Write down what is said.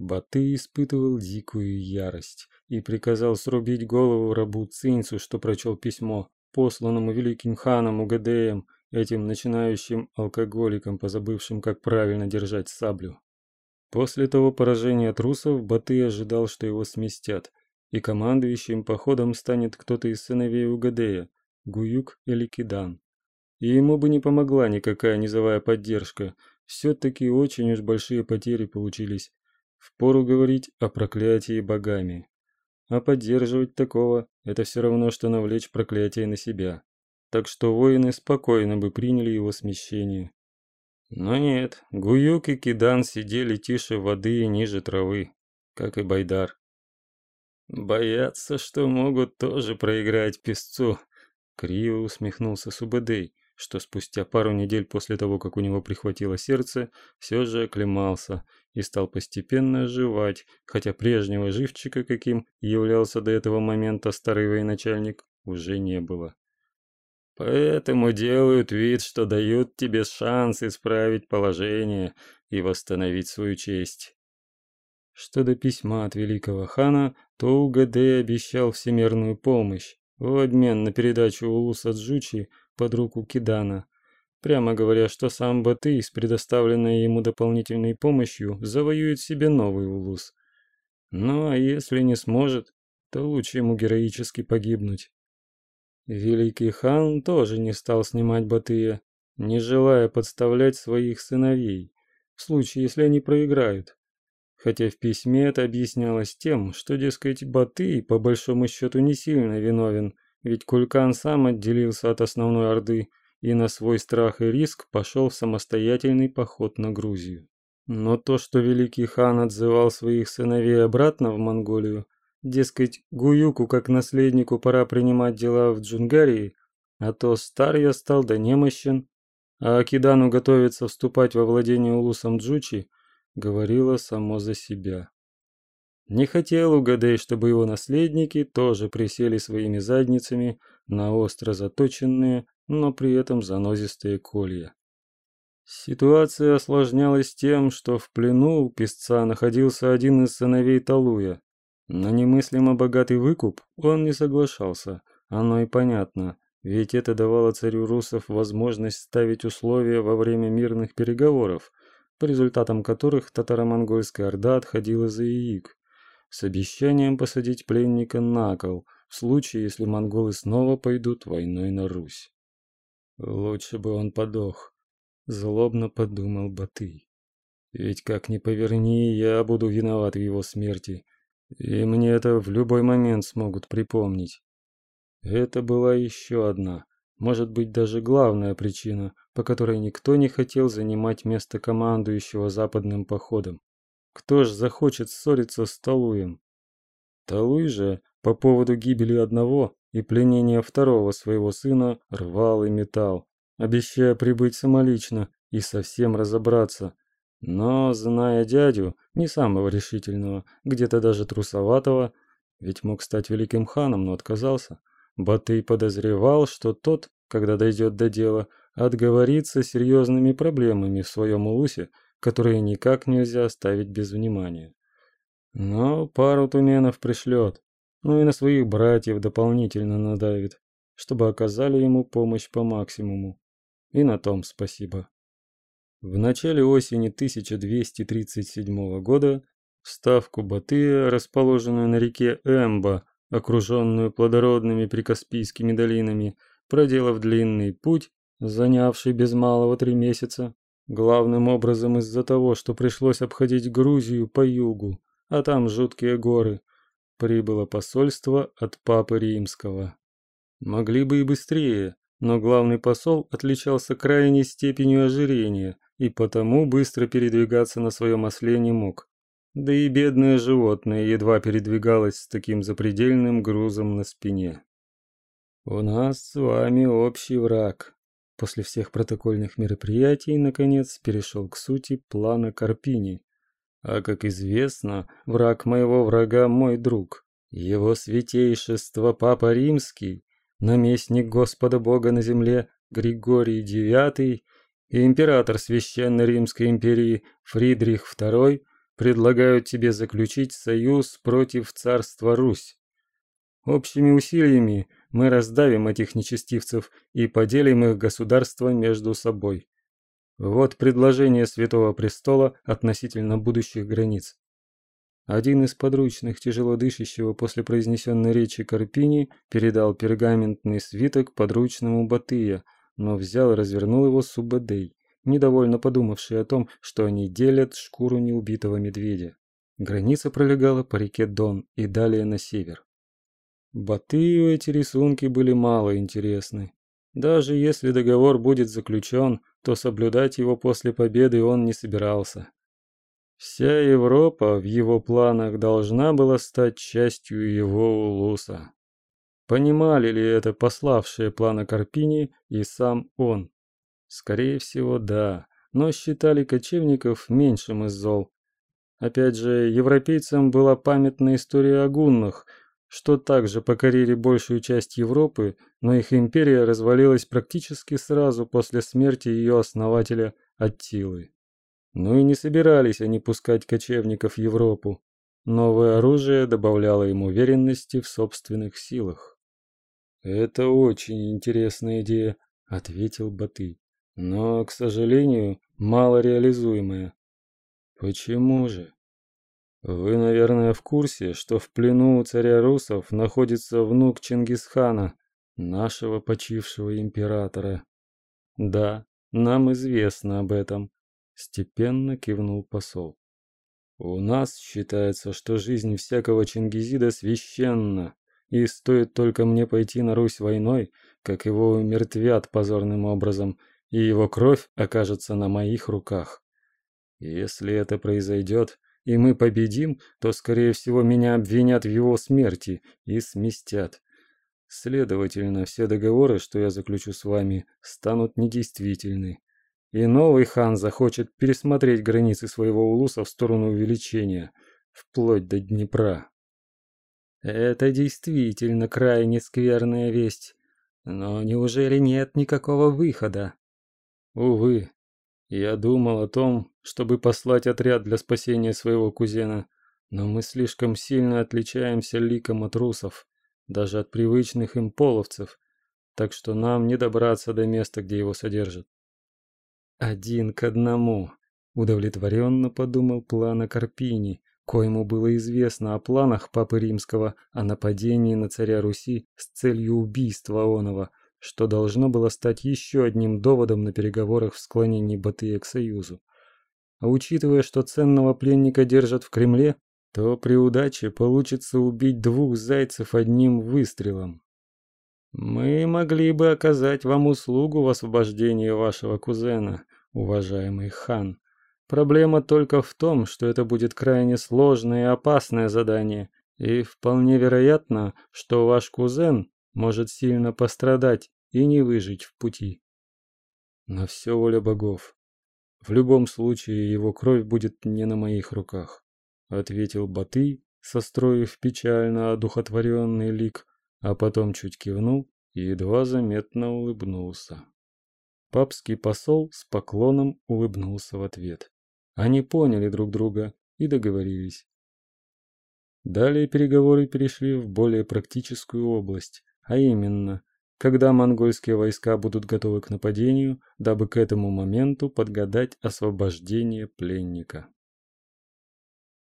Баты испытывал дикую ярость и приказал срубить голову рабу Цинцу, что прочел письмо, посланному великим ханом Угадеем, этим начинающим алкоголиком, позабывшим, как правильно держать саблю. После того поражения трусов Баты ожидал, что его сместят, и командующим походом станет кто-то из сыновей Угадея, Гуюк или Кидан. И ему бы не помогла никакая низовая поддержка, все-таки очень уж большие потери получились. Впору говорить о проклятии богами. А поддерживать такого – это все равно, что навлечь проклятие на себя. Так что воины спокойно бы приняли его смещение. Но нет, Гуюк и Кидан сидели тише воды и ниже травы, как и Байдар. Боятся, что могут тоже проиграть песцу. Криво усмехнулся Субэдэй, что спустя пару недель после того, как у него прихватило сердце, все же оклемался и стал постепенно оживать, хотя прежнего живчика, каким являлся до этого момента старый военачальник, уже не было. Поэтому делают вид, что дают тебе шанс исправить положение и восстановить свою честь. Что до письма от великого хана, то УГД обещал всемирную помощь в обмен на передачу Улуса Джучи под руку Кидана, прямо говоря, что сам Батый с предоставленной ему дополнительной помощью завоюет себе новый Улус. Ну а если не сможет, то лучше ему героически погибнуть. Великий хан тоже не стал снимать Батыя, не желая подставлять своих сыновей, в случае, если они проиграют хотя в письме это объяснялось тем, что, дескать, Батый по большому счету не сильно виновен, ведь Кулькан сам отделился от основной Орды и на свой страх и риск пошел в самостоятельный поход на Грузию. Но то, что великий хан отзывал своих сыновей обратно в Монголию, дескать, Гуюку как наследнику пора принимать дела в Джунгарии, а то стар я стал да немощен, а Акидану готовится вступать во владение Улусом Джучи – говорило само за себя. Не хотел Угадей, чтобы его наследники тоже присели своими задницами на остро заточенные, но при этом занозистые колья. Ситуация осложнялась тем, что в плену у песца находился один из сыновей Талуя. На немыслимо богатый выкуп он не соглашался, оно и понятно, ведь это давало царю русов возможность ставить условия во время мирных переговоров, по результатам которых татаро-монгольская орда отходила за Яик, с обещанием посадить пленника на кол, в случае, если монголы снова пойдут войной на Русь. Лучше бы он подох, злобно подумал Батый. Ведь как ни поверни, я буду виноват в его смерти, и мне это в любой момент смогут припомнить. Это была еще одна, может быть даже главная причина, по которой никто не хотел занимать место командующего западным походом. Кто ж захочет ссориться с Талуем? Талуй же по поводу гибели одного и пленения второго своего сына рвал и метал, обещая прибыть самолично и совсем разобраться. Но, зная дядю, не самого решительного, где-то даже трусоватого, ведь мог стать великим ханом, но отказался, Батый подозревал, что тот, когда дойдет до дела, отговориться серьезными проблемами в своем улусе, которые никак нельзя оставить без внимания. Но пару туменов пришлет, ну и на своих братьев дополнительно надавит, чтобы оказали ему помощь по максимуму. И на том спасибо. В начале осени 1237 года ставку Батыя, расположенную на реке Эмба, окруженную плодородными прикаспийскими долинами, проделав длинный путь, занявший без малого три месяца, главным образом из-за того, что пришлось обходить Грузию по югу, а там жуткие горы, прибыло посольство от Папы Римского. Могли бы и быстрее, но главный посол отличался крайней степенью ожирения и потому быстро передвигаться на своем осле не мог. Да и бедное животное едва передвигалось с таким запредельным грузом на спине. «У нас с вами общий враг», После всех протокольных мероприятий, наконец, перешел к сути плана Карпини. А как известно, враг моего врага мой друг. Его святейшество Папа Римский, наместник Господа Бога на земле Григорий IX и император Священной Римской империи Фридрих II предлагают тебе заключить союз против царства Русь. Общими усилиями мы раздавим этих нечестивцев и поделим их государство между собой. Вот предложение Святого Престола относительно будущих границ. Один из подручных тяжело дышащего после произнесенной речи Карпини передал пергаментный свиток подручному Батыя, но взял и развернул его Субадей, недовольно подумавший о том, что они делят шкуру неубитого медведя. Граница пролегала по реке Дон и далее на север. Батыю эти рисунки были мало интересны. Даже если договор будет заключен, то соблюдать его после победы он не собирался. Вся Европа в его планах должна была стать частью его улуса. Понимали ли это пославшие планы Карпини и сам он? Скорее всего, да, но считали кочевников меньшим из зол. Опять же, европейцам была памятна история о гуннах – что также покорили большую часть Европы, но их империя развалилась практически сразу после смерти ее основателя Аттилы. Ну и не собирались они пускать кочевников в Европу. Новое оружие добавляло им уверенности в собственных силах. «Это очень интересная идея», — ответил Баты. «Но, к сожалению, мало реализуемая». «Почему же?» Вы, наверное, в курсе, что в плену у царя русов находится внук Чингисхана, нашего почившего императора. Да, нам известно об этом, степенно кивнул посол. У нас считается, что жизнь всякого чингизида священна, и стоит только мне пойти на Русь войной, как его умертвят позорным образом, и его кровь окажется на моих руках. Если это произойдет, и мы победим, то, скорее всего, меня обвинят в его смерти и сместят. Следовательно, все договоры, что я заключу с вами, станут недействительны. И новый хан захочет пересмотреть границы своего улуса в сторону увеличения, вплоть до Днепра. Это действительно крайне скверная весть. Но неужели нет никакого выхода? Увы, я думал о том, чтобы послать отряд для спасения своего кузена, но мы слишком сильно отличаемся ликом от русов, даже от привычных им половцев, так что нам не добраться до места, где его содержат. Один к одному, удовлетворенно подумал план о Карпини, коему было известно о планах Папы Римского о нападении на царя Руси с целью убийства оного, что должно было стать еще одним доводом на переговорах в склонении Батыя к союзу. А учитывая, что ценного пленника держат в Кремле, то при удаче получится убить двух зайцев одним выстрелом. Мы могли бы оказать вам услугу в освобождении вашего кузена, уважаемый хан. Проблема только в том, что это будет крайне сложное и опасное задание, и вполне вероятно, что ваш кузен может сильно пострадать и не выжить в пути. На все воля богов. В любом случае его кровь будет не на моих руках, ответил Баты, состроив печально одухотворенный лик, а потом чуть кивнул и едва заметно улыбнулся. Папский посол с поклоном улыбнулся в ответ. Они поняли друг друга и договорились. Далее переговоры перешли в более практическую область, а именно, когда монгольские войска будут готовы к нападению, дабы к этому моменту подгадать освобождение пленника.